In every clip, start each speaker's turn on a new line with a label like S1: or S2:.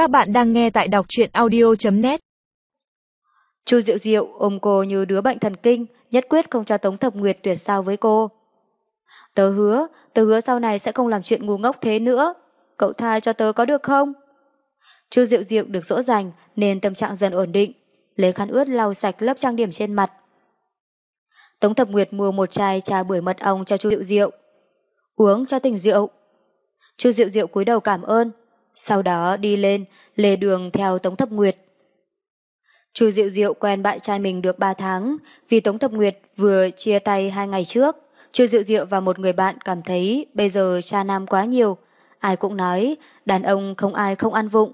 S1: Các bạn đang nghe tại đọc truyện audio.net
S2: Chu Diệu Diệu ôm cô như đứa bệnh thần kinh, nhất quyết không cho Tống Thập Nguyệt tuyệt sao với cô. Tớ hứa, tớ hứa sau này sẽ không làm chuyện ngu ngốc thế nữa. Cậu tha cho tớ có được không? Chu Diệu Diệu được dỗ dành nên tâm trạng dần ổn định, lấy khăn ướt lau sạch lớp trang điểm trên mặt. Tống Thập Nguyệt mua một chai trà bưởi mật ong cho Chu Diệu Diệu. Uống cho tỉnh rượu. Chu Diệu Diệu cúi đầu cảm ơn, sau đó đi lên, lề đường theo Tống Thập Nguyệt. Chu Diệu Diệu quen bạn trai mình được 3 tháng, vì Tống Thập Nguyệt vừa chia tay hai ngày trước. Chu Diệu Diệu và một người bạn cảm thấy bây giờ cha nam quá nhiều. Ai cũng nói, đàn ông không ai không ăn vụng.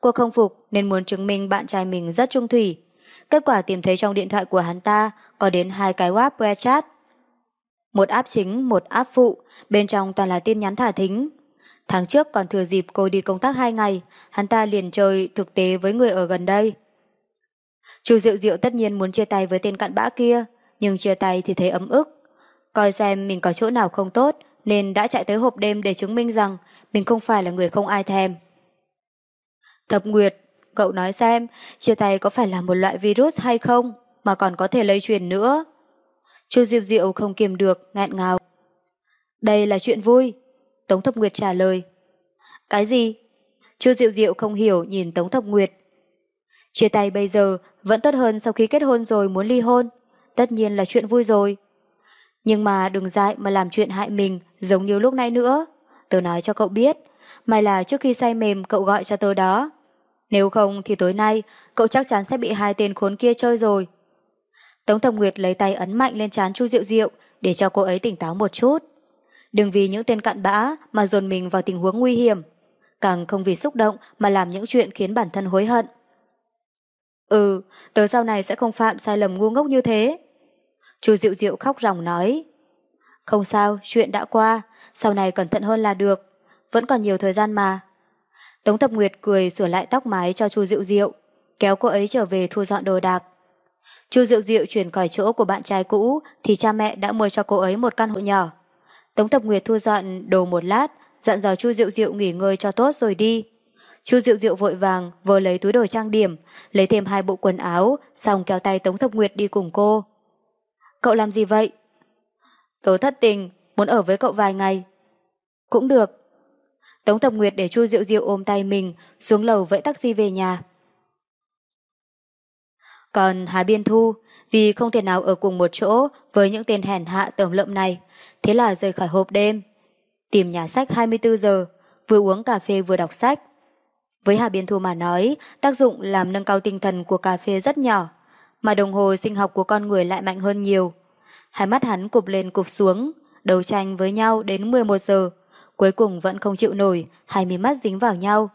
S2: Cô không phục nên muốn chứng minh bạn trai mình rất trung thủy. Kết quả tìm thấy trong điện thoại của hắn ta có đến hai cái WhatsApp WeChat. Một app chính, một app phụ, bên trong toàn là tin nhắn thả thính. Tháng trước còn thừa dịp cô đi công tác hai ngày, hắn ta liền chơi thực tế với người ở gần đây. Chu Diệu Diệu tất nhiên muốn chia tay với tên cặn bã kia, nhưng chia tay thì thấy ấm ức. Coi xem mình có chỗ nào không tốt, nên đã chạy tới hộp đêm để chứng minh rằng mình không phải là người không ai thèm. Thập Nguyệt, cậu nói xem, chia tay có phải là một loại virus hay không, mà còn có thể lây truyền nữa. Chu Diệu Diệu không kiềm được, ngạn ngào. Đây là chuyện vui. Tống Thập Nguyệt trả lời. Cái gì? Chu Diệu Diệu không hiểu nhìn Tống Thập Nguyệt. Chia tay bây giờ vẫn tốt hơn sau khi kết hôn rồi muốn ly hôn. Tất nhiên là chuyện vui rồi. Nhưng mà đừng dại mà làm chuyện hại mình giống như lúc nãy nữa. Tớ nói cho cậu biết, may là trước khi say mềm cậu gọi cho tớ đó. Nếu không thì tối nay cậu chắc chắn sẽ bị hai tên khốn kia chơi rồi. Tống Thập Nguyệt lấy tay ấn mạnh lên trán Chu Diệu Diệu để cho cô ấy tỉnh táo một chút. Đừng vì những tên cặn bã mà dồn mình vào tình huống nguy hiểm. Càng không vì xúc động mà làm những chuyện khiến bản thân hối hận. Ừ, tớ sau này sẽ không phạm sai lầm ngu ngốc như thế. Chu Diệu Diệu khóc ròng nói. Không sao, chuyện đã qua, sau này cẩn thận hơn là được. Vẫn còn nhiều thời gian mà. Tống Thập Nguyệt cười sửa lại tóc mái cho Chu Diệu Diệu, kéo cô ấy trở về thu dọn đồ đạc. Chu Diệu Diệu chuyển khỏi chỗ của bạn trai cũ thì cha mẹ đã mua cho cô ấy một căn hộ nhỏ. Tống Thập Nguyệt thu dọn đồ một lát, dặn dò Chu Diệu Diệu nghỉ ngơi cho tốt rồi đi. Chu Diệu Diệu vội vàng vừa lấy túi đồ trang điểm, lấy thêm hai bộ quần áo, xong kéo tay Tống Thập Nguyệt đi cùng cô. Cậu làm gì vậy? Tớ thất tình, muốn ở với cậu vài ngày. Cũng được. Tống Thập Nguyệt để Chu Diệu Diệu ôm tay mình, xuống lầu vẫy taxi về nhà. Còn Hà Biên Thu, vì không thể nào ở cùng một chỗ với những tên hèn hạ tổng lợm này, thế là rời khỏi hộp đêm. Tìm nhà sách 24 giờ, vừa uống cà phê vừa đọc sách. Với Hà Biên Thu mà nói, tác dụng làm nâng cao tinh thần của cà phê rất nhỏ, mà đồng hồ sinh học của con người lại mạnh hơn nhiều. Hai mắt hắn cụp lên cụp xuống, đấu tranh với nhau đến 11 giờ, cuối cùng vẫn không chịu nổi, hai mí mắt dính vào nhau.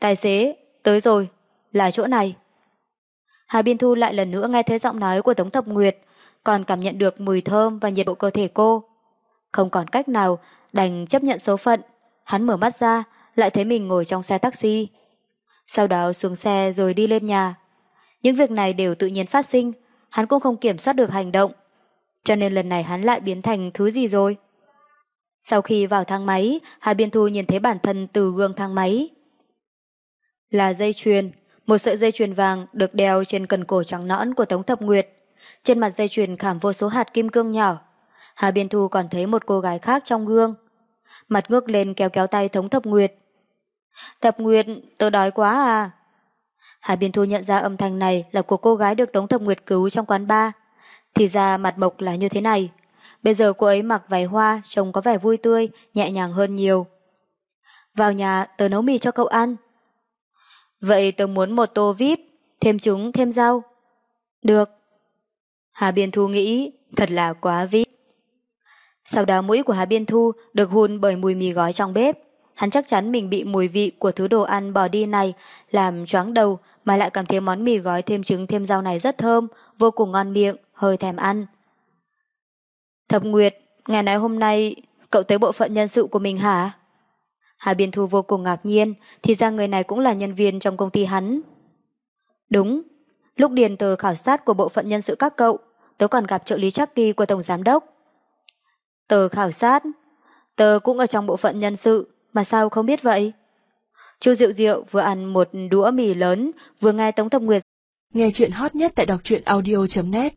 S2: Tài xế, tới rồi, là chỗ này. Hà Biên Thu lại lần nữa nghe thấy giọng nói của Tống Thập Nguyệt, còn cảm nhận được mùi thơm và nhiệt độ cơ thể cô. Không còn cách nào, đành chấp nhận số phận. Hắn mở mắt ra, lại thấy mình ngồi trong xe taxi. Sau đó xuống xe rồi đi lên nhà. Những việc này đều tự nhiên phát sinh, hắn cũng không kiểm soát được hành động. Cho nên lần này hắn lại biến thành thứ gì rồi? Sau khi vào thang máy, Hà Biên Thu nhìn thấy bản thân từ gương thang máy. Là dây chuyền, một sợi dây chuyền vàng được đeo trên cần cổ trắng nõn của Tống Thập Nguyệt. Trên mặt dây chuyền khảm vô số hạt kim cương nhỏ. Hà Biên Thu còn thấy một cô gái khác trong gương. Mặt ngước lên kéo kéo tay Tống Thập Nguyệt. Thập Nguyệt, tớ đói quá à. Hà Biên Thu nhận ra âm thanh này là của cô gái được Tống Thập Nguyệt cứu trong quán bar. Thì ra mặt mộc là như thế này. Bây giờ cô ấy mặc váy hoa, trông có vẻ vui tươi, nhẹ nhàng hơn nhiều. Vào nhà, tớ nấu mì cho cậu ăn. Vậy tớ muốn một tô vip, thêm trứng, thêm rau. Được. Hà Biên Thu nghĩ, thật là quá vip. Sau đó mũi của Hà Biên Thu được hun bởi mùi mì gói trong bếp. Hắn chắc chắn mình bị mùi vị của thứ đồ ăn bỏ đi này làm choáng đầu mà lại cảm thấy món mì gói thêm trứng thêm rau này rất thơm, vô cùng ngon miệng, hơi thèm ăn. Thập Nguyệt, ngày nay hôm nay cậu tới bộ phận nhân sự của mình hả? Hà Biên Thu vô cùng ngạc nhiên, thì ra người này cũng là nhân viên trong công ty hắn. Đúng, lúc điền tờ khảo sát của bộ phận nhân sự các cậu, tớ còn gặp trợ lý chắc kỳ của Tổng Giám Đốc. Tờ khảo sát, tờ cũng ở trong bộ phận nhân sự, mà sao không biết vậy? Chu Diệu Diệu vừa ăn một đũa mì lớn, vừa nghe Tống Thập Nguyệt.
S3: Nghe chuyện hot nhất tại đọc truyện audio.net